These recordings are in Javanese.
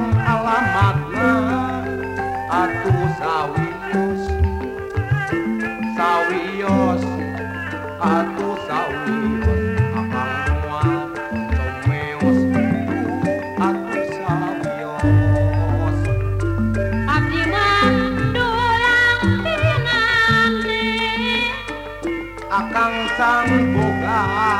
nang alamat aku sawiyos sawios aku sawios akan muat cemeos aku sawios abdi mandulang pinangri akan sambungan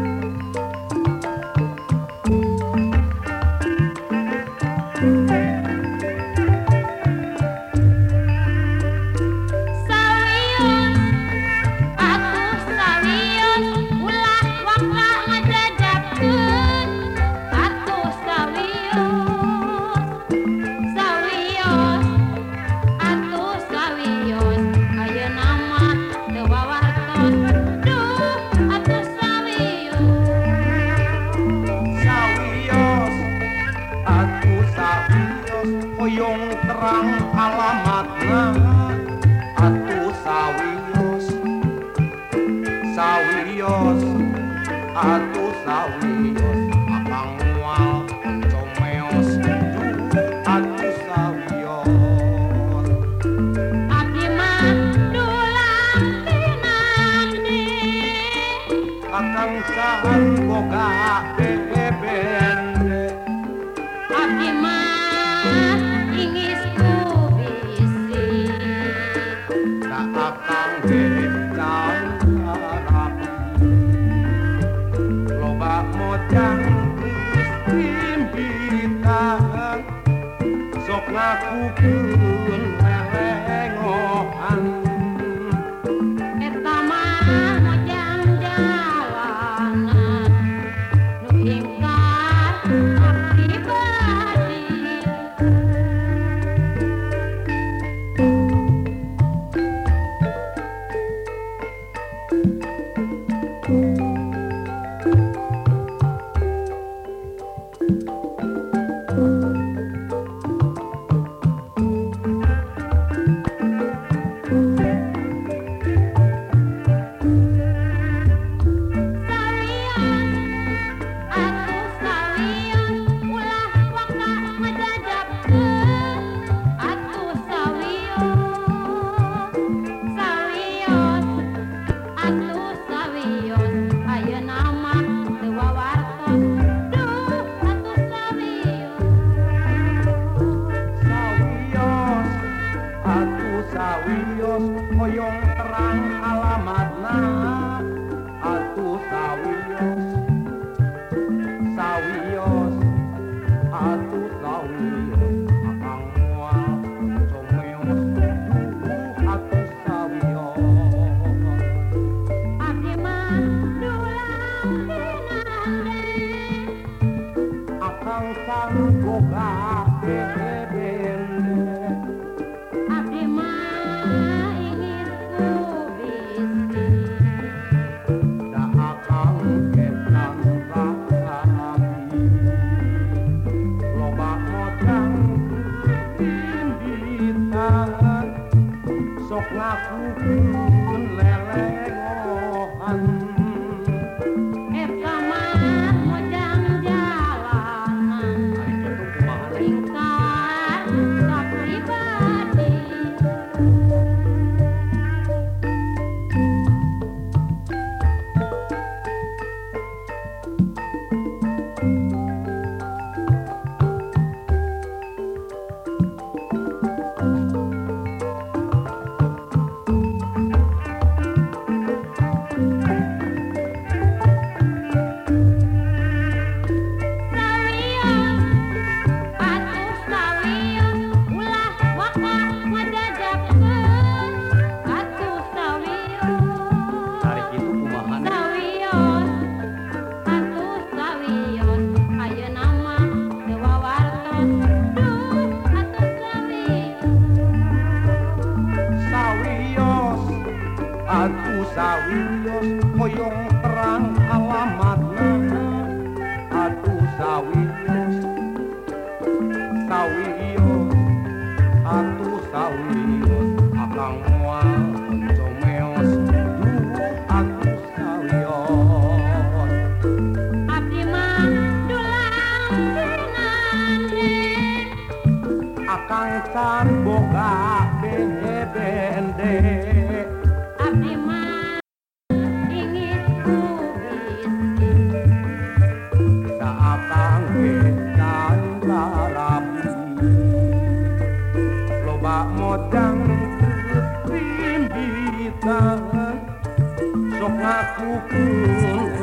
sawios atu sawios abang mual cemeos du atu sawios aki madu lampinan ni akang sahan boga bebe. Tanjung Terang alamatna ศกลาคู่คืนแลแล Serius koyong perang alamat Aduh sawius Sawius Aduh sawius Akang Kang san boga bende bende modang tim sok ngaku pun.